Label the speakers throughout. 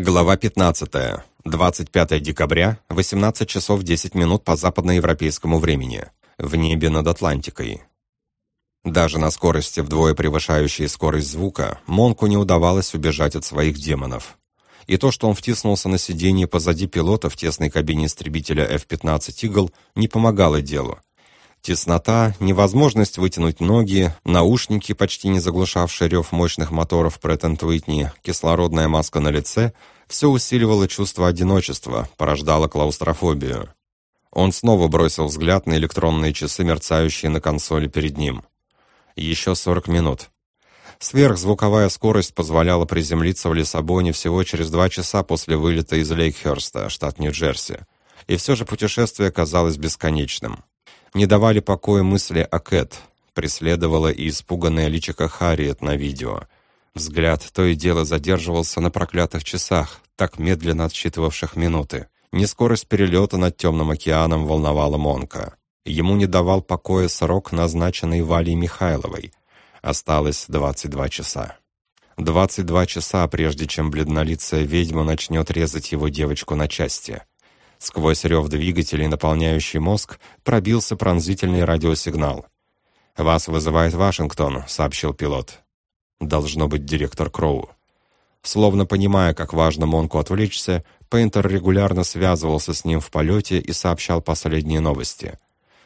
Speaker 1: Глава 15. 25 декабря, 18 часов 10 минут по западноевропейскому времени. В небе над Атлантикой. Даже на скорости, вдвое превышающей скорость звука, Монку не удавалось убежать от своих демонов. И то, что он втиснулся на сиденье позади пилота в тесной кабине истребителя F-15 «Игл», не помогало делу. Теснота, невозможность вытянуть ноги, наушники, почти не заглушавшие рев мощных моторов Pratt Whitney, кислородная маска на лице — все усиливало чувство одиночества, порождало клаустрофобию. Он снова бросил взгляд на электронные часы, мерцающие на консоли перед ним. Еще 40 минут. Сверхзвуковая скорость позволяла приземлиться в Лиссабоне всего через два часа после вылета из Лейкхерста, штат Нью-Джерси. И все же путешествие казалось бесконечным. Не давали покоя мысли о Кэт, преследовала и испуганная личико Харриет на видео. Взгляд то и дело задерживался на проклятых часах, так медленно отсчитывавших минуты. Нескорость перелета над темным океаном волновала Монка. Ему не давал покоя срок, назначенный Валей Михайловой. Осталось 22 часа. 22 часа, прежде чем бледнолицая ведьма начнет резать его девочку на части. Сквозь рев двигателей, наполняющий мозг, пробился пронзительный радиосигнал. «Вас вызывает Вашингтон», — сообщил пилот. «Должно быть директор Кроу». Словно понимая, как важно Монку отвлечься, Пейнтер регулярно связывался с ним в полете и сообщал последние новости.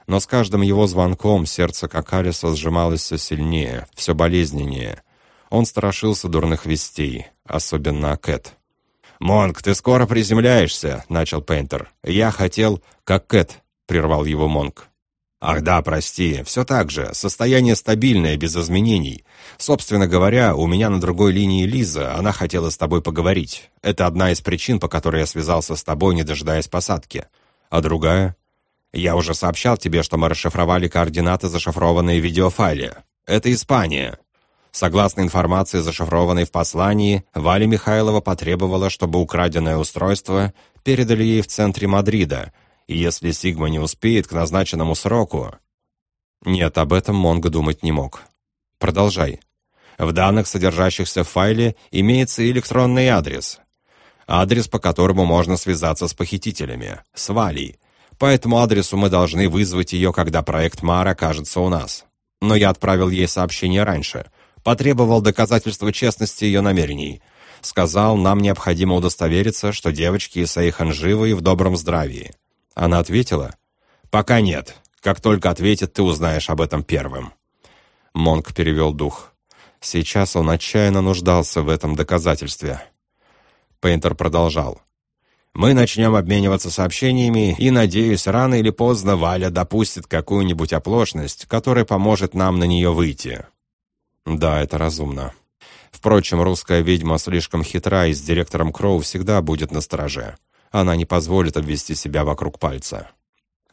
Speaker 1: Но с каждым его звонком сердце Какалиса сжималось все сильнее, все болезненнее. Он страшился дурных вестей, особенно Кэт. «Монк, ты скоро приземляешься», — начал Пейнтер. «Я хотел...» «Как Кэт», — прервал его Монк. «Ах да, прости, все так же, состояние стабильное, без изменений. Собственно говоря, у меня на другой линии Лиза, она хотела с тобой поговорить. Это одна из причин, по которой я связался с тобой, не дожидаясь посадки. А другая? Я уже сообщал тебе, что мы расшифровали координаты, зашифрованные в видеофайле. Это Испания. Согласно информации, зашифрованной в послании, Валя Михайлова потребовала, чтобы украденное устройство передали ей в центре Мадрида, и если Сигма не успеет к назначенному сроку... Нет, об этом Монго думать не мог. Продолжай. В данных, содержащихся в файле, имеется электронный адрес. Адрес, по которому можно связаться с похитителями, с Валей. По этому адресу мы должны вызвать ее, когда проект Мар окажется у нас. Но я отправил ей сообщение раньше — Потребовал доказательства честности ее намерений. Сказал, нам необходимо удостовериться, что девочки и Сейхан живы и в добром здравии. Она ответила, «Пока нет. Как только ответит, ты узнаешь об этом первым». Монк перевел дух. Сейчас он отчаянно нуждался в этом доказательстве. Пейнтер продолжал. «Мы начнем обмениваться сообщениями, и, надеюсь, рано или поздно Валя допустит какую-нибудь оплошность, которая поможет нам на нее выйти. Да, это разумно. Впрочем, русская ведьма слишком хитра, и с директором Кроу всегда будет на страже. Она не позволит обвести себя вокруг пальца.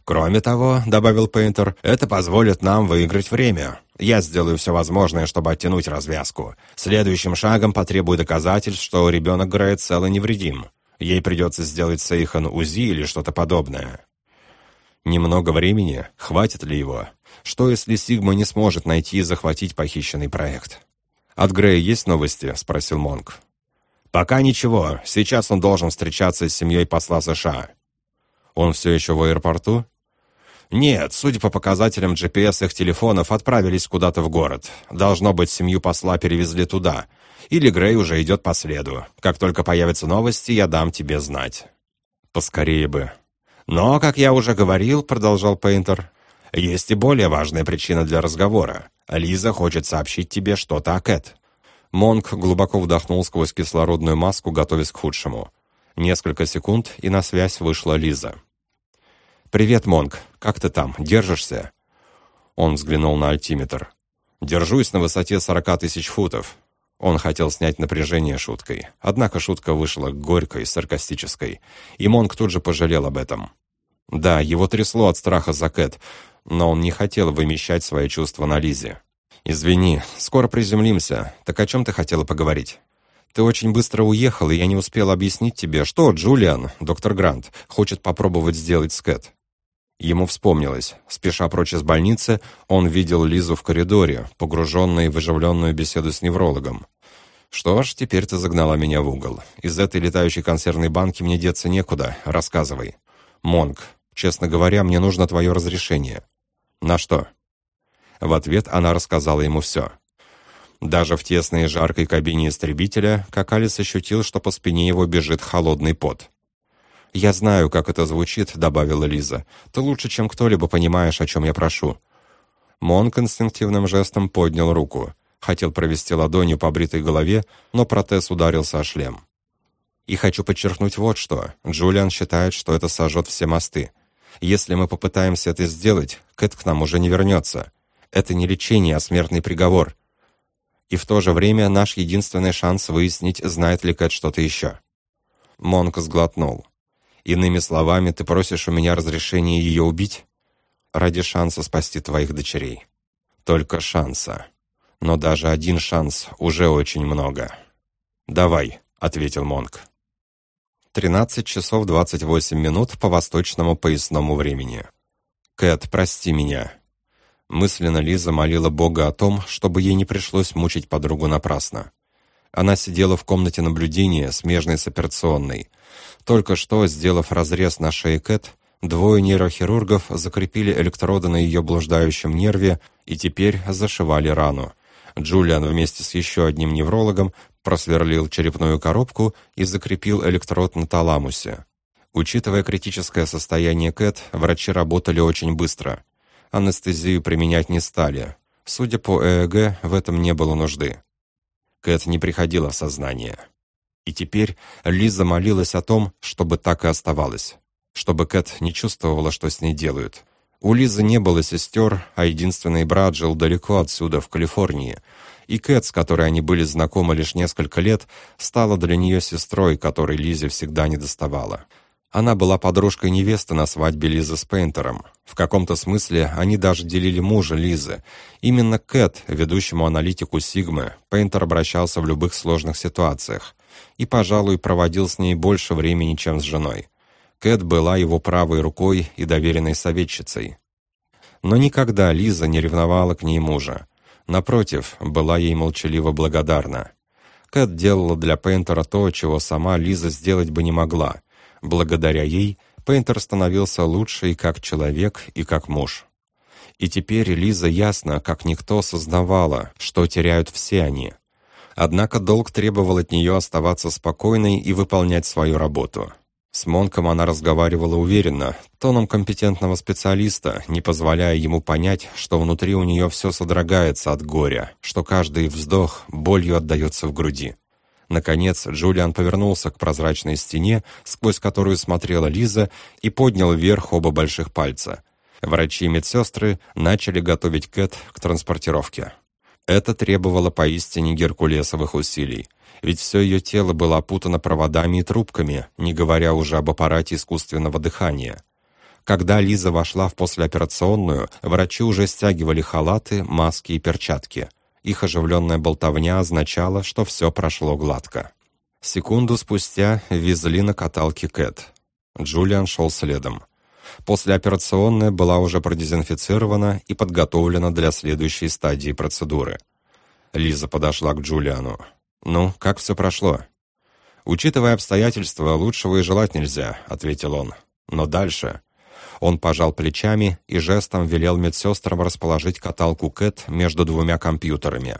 Speaker 1: «Кроме того», — добавил Пейнтер, — «это позволит нам выиграть время. Я сделаю все возможное, чтобы оттянуть развязку. Следующим шагом потребую доказательств, что ребенок Грей цел и невредим. Ей придется сделать Сейхан УЗИ или что-то подобное». Немного времени? Хватит ли его? Что, если Сигма не сможет найти и захватить похищенный проект? «От Грея есть новости?» — спросил Монк. «Пока ничего. Сейчас он должен встречаться с семьей посла США». «Он все еще в аэропорту?» «Нет, судя по показателям GPS их телефонов, отправились куда-то в город. Должно быть, семью посла перевезли туда. Или Грей уже идет по следу. Как только появятся новости, я дам тебе знать». «Поскорее бы». «Но, как я уже говорил», — продолжал Пейнтер, есть и более важная причина для разговора. Лиза хочет сообщить тебе что-то о Кэт». Монк глубоко вдохнул сквозь кислородную маску, готовясь к худшему. Несколько секунд, и на связь вышла Лиза. «Привет, Монк. Как ты там? Держишься?» Он взглянул на альтиметр. «Держусь на высоте сорока тысяч футов». Он хотел снять напряжение шуткой. Однако шутка вышла горькой, саркастической. И Монк тут же пожалел об этом. Да, его трясло от страха за Кэт, но он не хотел вымещать свои чувства на Лизе. «Извини, скоро приземлимся. Так о чем ты хотела поговорить?» «Ты очень быстро уехал, и я не успел объяснить тебе, что Джулиан, доктор Грант, хочет попробовать сделать с Кэт». Ему вспомнилось. Спеша прочь из больницы, он видел Лизу в коридоре, погруженной в оживленную беседу с неврологом. «Что ж, теперь ты загнала меня в угол. Из этой летающей консервной банки мне деться некуда. Рассказывай». «Монг, честно говоря, мне нужно твое разрешение». «На что?» В ответ она рассказала ему все. Даже в тесной и жаркой кабине истребителя Какалис ощутил, что по спине его бежит холодный пот. «Я знаю, как это звучит», — добавила Лиза. «Ты лучше, чем кто-либо понимаешь, о чем я прошу». Монк инстинктивным жестом поднял руку. Хотел провести ладонью по бритой голове, но протез ударился о шлем. И хочу подчеркнуть вот что. Джулиан считает, что это сожжет все мосты. Если мы попытаемся это сделать, Кэт к нам уже не вернется. Это не лечение, а смертный приговор. И в то же время наш единственный шанс выяснить, знает ли Кэт что-то еще. Монк сглотнул. Иными словами, ты просишь у меня разрешения ее убить? Ради шанса спасти твоих дочерей. Только шанса. Но даже один шанс уже очень много. «Давай», — ответил Монк. 13 часов 28 минут по восточному поясному времени. «Кэт, прости меня». Мысленно Лиза молила Бога о том, чтобы ей не пришлось мучить подругу напрасно. Она сидела в комнате наблюдения, смежной с операционной. Только что, сделав разрез на шее Кэт, двое нейрохирургов закрепили электроды на ее блуждающем нерве и теперь зашивали рану. Джулиан вместе с еще одним неврологом просверлил черепную коробку и закрепил электрод на таламусе. Учитывая критическое состояние Кэт, врачи работали очень быстро. Анестезию применять не стали. Судя по ЭЭГ, в этом не было нужды. Кэт не приходила в сознание. И теперь Лиза молилась о том, чтобы так и оставалось. Чтобы Кэт не чувствовала, что с ней делают. У Лизы не было сестер, а единственный брат жил далеко отсюда, в Калифорнии. И Кэт, с которой они были знакомы лишь несколько лет, стала для нее сестрой, которой Лизе всегда не доставала. Она была подружкой невесты на свадьбе Лизы с Пейнтером. В каком-то смысле они даже делили мужа Лизы. Именно Кэт, ведущему аналитику Сигмы, Пейнтер обращался в любых сложных ситуациях. И, пожалуй, проводил с ней больше времени, чем с женой. Кэт была его правой рукой и доверенной советчицей. Но никогда Лиза не ревновала к ней мужа. Напротив, была ей молчаливо благодарна. Кэт делала для Пейнтера то, чего сама Лиза сделать бы не могла. Благодаря ей Пейнтер становился лучше и как человек, и как муж. И теперь Лиза ясно, как никто сознавала, что теряют все они. Однако долг требовал от нее оставаться спокойной и выполнять свою работу. С Монком она разговаривала уверенно, тоном компетентного специалиста, не позволяя ему понять, что внутри у нее все содрогается от горя, что каждый вздох болью отдается в груди. Наконец, Джулиан повернулся к прозрачной стене, сквозь которую смотрела Лиза, и поднял вверх оба больших пальца. Врачи и медсестры начали готовить Кэт к транспортировке. Это требовало поистине геркулесовых усилий ведь все ее тело было опутано проводами и трубками, не говоря уже об аппарате искусственного дыхания. Когда Лиза вошла в послеоперационную, врачи уже стягивали халаты, маски и перчатки. Их оживленная болтовня означала, что все прошло гладко. Секунду спустя везли на каталке Кэт. Джулиан шел следом. Послеоперационная была уже продезинфицирована и подготовлена для следующей стадии процедуры. Лиза подошла к Джулиану. «Ну, как все прошло?» «Учитывая обстоятельства, лучшего и желать нельзя», — ответил он. «Но дальше...» Он пожал плечами и жестом велел медсестрам расположить каталку Кэт между двумя компьютерами.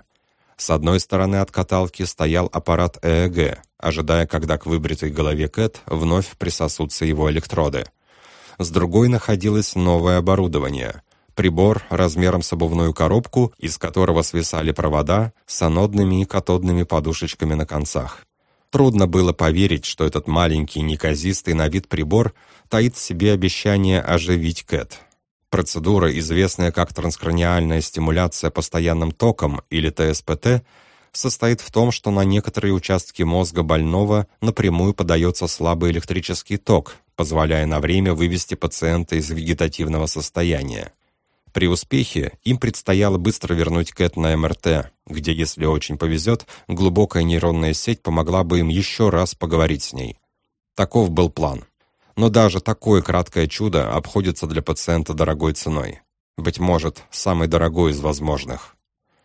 Speaker 1: С одной стороны от каталки стоял аппарат ЭЭГ, ожидая, когда к выбритой голове Кэт вновь присосутся его электроды. С другой находилось новое оборудование прибор размером с обувную коробку, из которого свисали провода с анодными и катодными подушечками на концах. Трудно было поверить, что этот маленький, неказистый на вид прибор таит в себе обещание оживить Кэт. Процедура, известная как транскраниальная стимуляция постоянным током или ТСПТ, состоит в том, что на некоторые участки мозга больного напрямую подается слабый электрический ток, позволяя на время вывести пациента из вегетативного состояния. При успехе им предстояло быстро вернуть Кэт на МРТ, где, если очень повезет, глубокая нейронная сеть помогла бы им еще раз поговорить с ней. Таков был план. Но даже такое краткое чудо обходится для пациента дорогой ценой. Быть может, самой дорогой из возможных.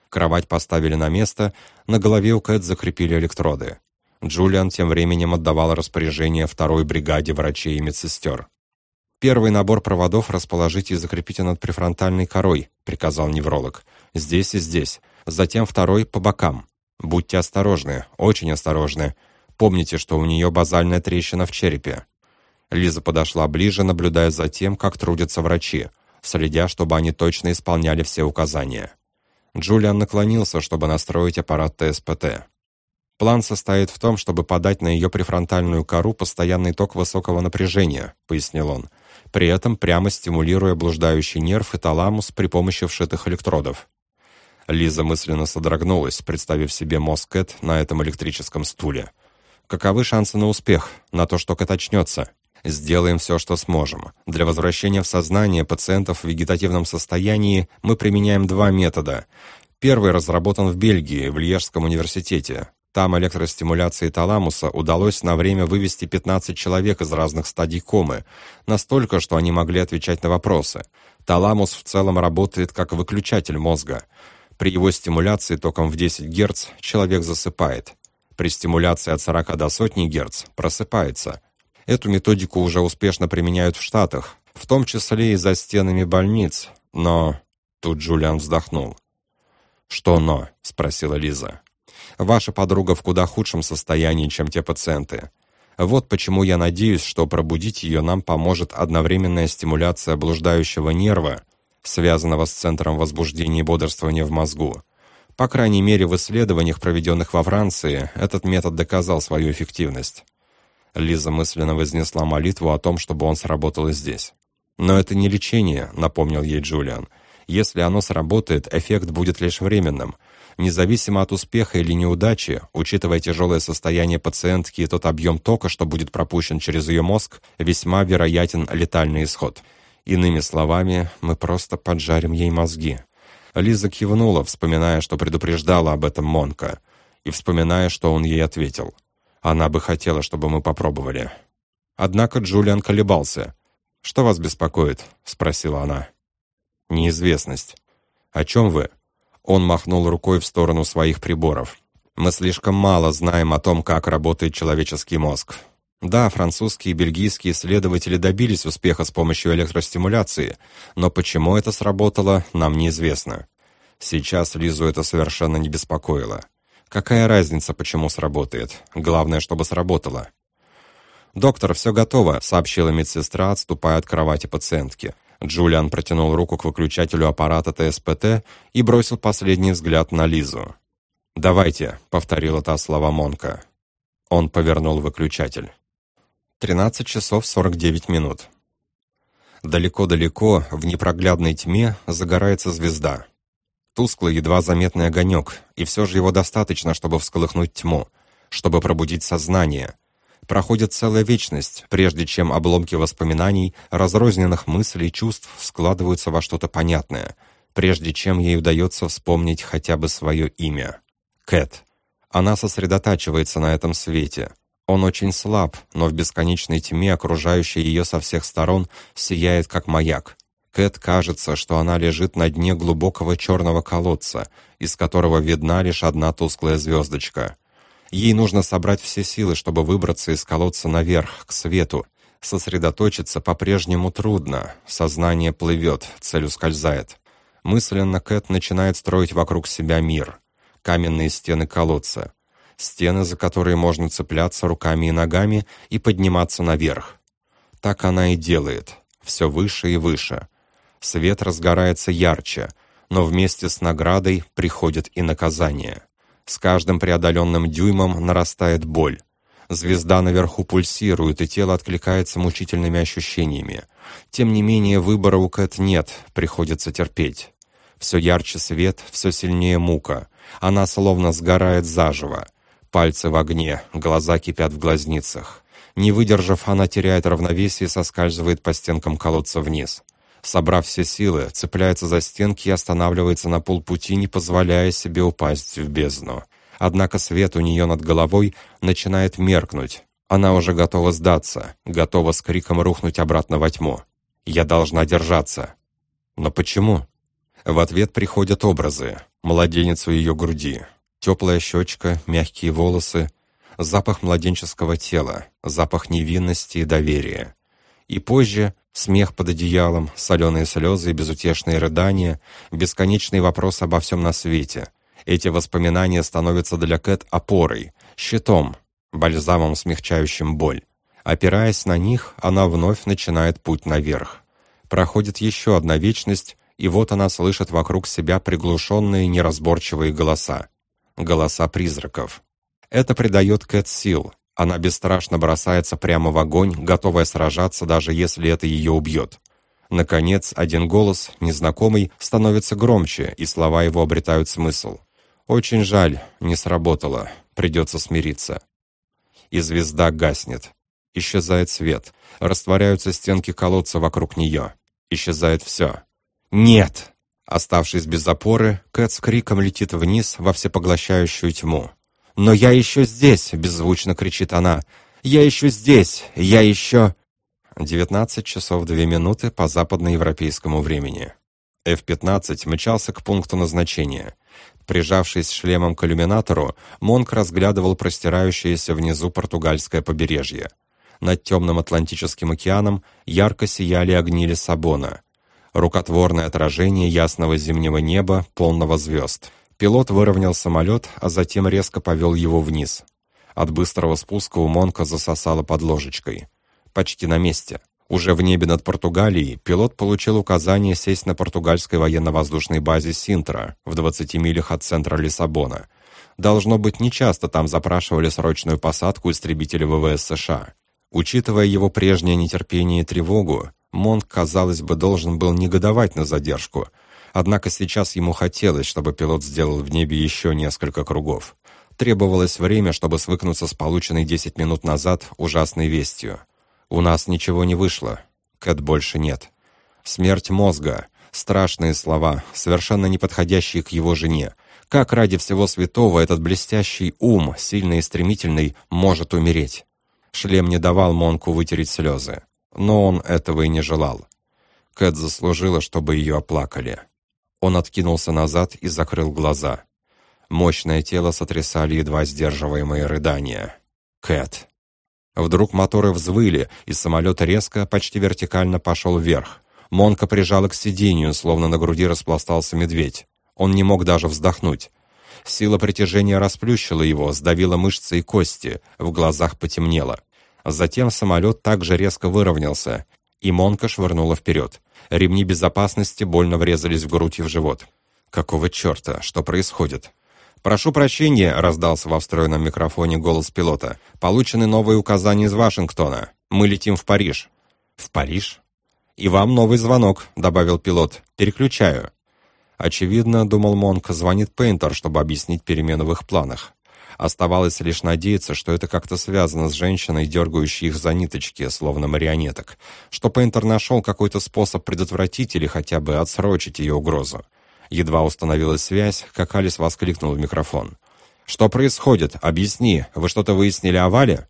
Speaker 1: Кровать поставили на место, на голове у Кэт закрепили электроды. Джулиан тем временем отдавал распоряжение второй бригаде врачей и медсестер. «Первый набор проводов расположите и закрепите над префронтальной корой», — приказал невролог. «Здесь и здесь. Затем второй по бокам. Будьте осторожны, очень осторожны. Помните, что у нее базальная трещина в черепе». Лиза подошла ближе, наблюдая за тем, как трудятся врачи, следя, чтобы они точно исполняли все указания. Джулиан наклонился, чтобы настроить аппарат ТСПТ. План состоит в том, чтобы подать на ее префронтальную кору постоянный ток высокого напряжения, пояснил он, при этом прямо стимулируя блуждающий нерв и таламус при помощи вшитых электродов. Лиза мысленно содрогнулась, представив себе мозг Кэт на этом электрическом стуле. Каковы шансы на успех, на то, что Кэт очнется? Сделаем все, что сможем. Для возвращения в сознание пациентов в вегетативном состоянии мы применяем два метода. Первый разработан в Бельгии, в Льежском университете. Там электростимуляцией таламуса удалось на время вывести 15 человек из разных стадий комы, настолько, что они могли отвечать на вопросы. Таламус в целом работает как выключатель мозга. При его стимуляции током в 10 Гц человек засыпает. При стимуляции от 40 до сотни Гц просыпается. Эту методику уже успешно применяют в Штатах, в том числе и за стенами больниц, но... Тут Джулиан вздохнул. «Что «но»?» — спросила Лиза. Ваша подруга в куда худшем состоянии, чем те пациенты. Вот почему я надеюсь, что пробудить ее нам поможет одновременная стимуляция блуждающего нерва, связанного с центром возбуждения и бодрствования в мозгу. По крайней мере, в исследованиях, проведенных во Франции, этот метод доказал свою эффективность. Лиза мысленно вознесла молитву о том, чтобы он сработал и здесь. «Но это не лечение», — напомнил ей Джулиан. «Если оно сработает, эффект будет лишь временным. Независимо от успеха или неудачи, учитывая тяжелое состояние пациентки и тот объем тока, что будет пропущен через ее мозг, весьма вероятен летальный исход. Иными словами, мы просто поджарим ей мозги. Лиза кивнула, вспоминая, что предупреждала об этом Монка, и вспоминая, что он ей ответил. Она бы хотела, чтобы мы попробовали. Однако Джулиан колебался. «Что вас беспокоит?» — спросила она. «Неизвестность». «О чем вы?» Он махнул рукой в сторону своих приборов. «Мы слишком мало знаем о том, как работает человеческий мозг. Да, французские и бельгийские исследователи добились успеха с помощью электростимуляции, но почему это сработало, нам неизвестно. Сейчас Лизу это совершенно не беспокоило. Какая разница, почему сработает? Главное, чтобы сработало. «Доктор, все готово», — сообщила медсестра, отступая от кровати пациентки. Джулиан протянул руку к выключателю аппарата ТСПТ и бросил последний взгляд на Лизу. «Давайте», — повторила та слова Монка. Он повернул выключатель. 13 часов 49 минут. Далеко-далеко, в непроглядной тьме, загорается звезда. Тусклый, едва заметный огонек, и все же его достаточно, чтобы всколыхнуть тьму, чтобы пробудить сознание, Проходит целая вечность, прежде чем обломки воспоминаний, разрозненных мыслей чувств складываются во что-то понятное, прежде чем ей удается вспомнить хотя бы свое имя. Кэт. Она сосредотачивается на этом свете. Он очень слаб, но в бесконечной тьме, окружающей ее со всех сторон, сияет как маяк. Кэт кажется, что она лежит на дне глубокого черного колодца, из которого видна лишь одна тусклая звездочка — Ей нужно собрать все силы, чтобы выбраться из колодца наверх, к свету. Сосредоточиться по-прежнему трудно. Сознание плывет, цель ускользает. Мысленно Кэт начинает строить вокруг себя мир. Каменные стены колодца. Стены, за которые можно цепляться руками и ногами и подниматься наверх. Так она и делает. Все выше и выше. Свет разгорается ярче, но вместе с наградой приходит и наказание. С каждым преодоленным дюймом нарастает боль. Звезда наверху пульсирует, и тело откликается мучительными ощущениями. Тем не менее, выбора у Кэт нет, приходится терпеть. Все ярче свет, все сильнее мука. Она словно сгорает заживо. Пальцы в огне, глаза кипят в глазницах. Не выдержав, она теряет равновесие и соскальзывает по стенкам колодца вниз. Собрав все силы, цепляется за стенки и останавливается на полпути, не позволяя себе упасть в бездну. Однако свет у нее над головой начинает меркнуть. Она уже готова сдаться, готова с криком рухнуть обратно во тьму. «Я должна держаться». Но почему? В ответ приходят образы. Младенец у ее груди. Теплая щечка, мягкие волосы, запах младенческого тела, запах невинности и доверия. И позже смех под одеялом, соленые слезы и безутешные рыдания, бесконечный вопрос обо всем на свете. Эти воспоминания становятся для Кэт опорой, щитом, бальзамом, смягчающим боль. Опираясь на них, она вновь начинает путь наверх. Проходит еще одна вечность, и вот она слышит вокруг себя приглушенные неразборчивые голоса. Голоса призраков. Это придает Кэт сил. Она бесстрашно бросается прямо в огонь, готовая сражаться, даже если это ее убьет. Наконец, один голос, незнакомый, становится громче, и слова его обретают смысл. «Очень жаль, не сработало. Придется смириться». И звезда гаснет. Исчезает свет. Растворяются стенки колодца вокруг нее. Исчезает все. «Нет!» Оставшись без опоры, Кэт с криком летит вниз во всепоглощающую тьму. «Но я еще здесь!» — беззвучно кричит она. «Я еще здесь! Я еще...» 19 часов 2 минуты по западноевропейскому времени. F-15 мчался к пункту назначения. Прижавшись шлемом к иллюминатору, Монк разглядывал простирающееся внизу португальское побережье. Над темным Атлантическим океаном ярко сияли огни Лиссабона. Рукотворное отражение ясного зимнего неба, полного звезд. Пилот выровнял самолет, а затем резко повел его вниз. От быстрого спуска у Монка засосало под ложечкой. Почти на месте. Уже в небе над Португалией пилот получил указание сесть на португальской военно-воздушной базе Синтра в 20 милях от центра Лиссабона. Должно быть, нечасто там запрашивали срочную посадку истребителя ВВС США. Учитывая его прежнее нетерпение и тревогу, Монк, казалось бы, должен был негодовать на задержку. Однако сейчас ему хотелось, чтобы пилот сделал в небе еще несколько кругов. Требовалось время, чтобы свыкнуться с полученной 10 минут назад ужасной вестью. «У нас ничего не вышло. Кэт больше нет. Смерть мозга. Страшные слова, совершенно неподходящие к его жене. Как ради всего святого этот блестящий ум, сильный и стремительный, может умереть?» Шлем не давал Монку вытереть слезы. Но он этого и не желал. Кэт заслужила, чтобы ее оплакали. Он откинулся назад и закрыл глаза. Мощное тело сотрясали едва сдерживаемые рыдания. «Кэт!» Вдруг моторы взвыли, и самолет резко, почти вертикально пошел вверх. Монка прижала к сиденью, словно на груди распластался медведь. Он не мог даже вздохнуть. Сила притяжения расплющила его, сдавила мышцы и кости, в глазах потемнело. Затем самолет также резко выровнялся, и Монка швырнула вперед. Ремни безопасности больно врезались в грудь и в живот. «Какого черта? Что происходит?» «Прошу прощения», — раздался во встроенном микрофоне голос пилота. «Получены новые указания из Вашингтона. Мы летим в Париж». «В Париж?» «И вам новый звонок», — добавил пилот. «Переключаю». Очевидно, думал Монк, звонит Пейнтер, чтобы объяснить перемены в их планах. Оставалось лишь надеяться, что это как-то связано с женщиной, дергающей их за ниточки, словно марионеток, что Пейнтер нашел какой-то способ предотвратить или хотя бы отсрочить ее угрозу. Едва установилась связь, как Алис воскликнул в микрофон. «Что происходит? Объясни. Вы что-то выяснили о Вале?»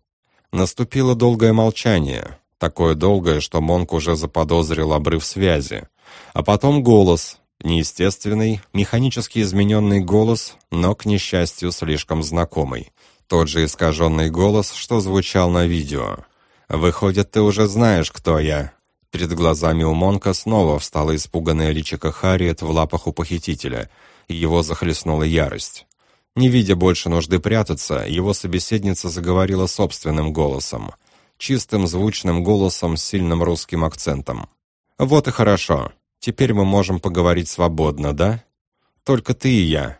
Speaker 1: Наступило долгое молчание. Такое долгое, что Монк уже заподозрил обрыв связи. А потом голос, Неестественный, механически измененный голос, но, к несчастью, слишком знакомый. Тот же искаженный голос, что звучал на видео. «Выходит, ты уже знаешь, кто я». Перед глазами у Монка снова встала испуганная личико Харриет в лапах у похитителя, его захлестнула ярость. Не видя больше нужды прятаться, его собеседница заговорила собственным голосом. Чистым, звучным голосом с сильным русским акцентом. «Вот и хорошо. Теперь мы можем поговорить свободно, да? Только ты и я.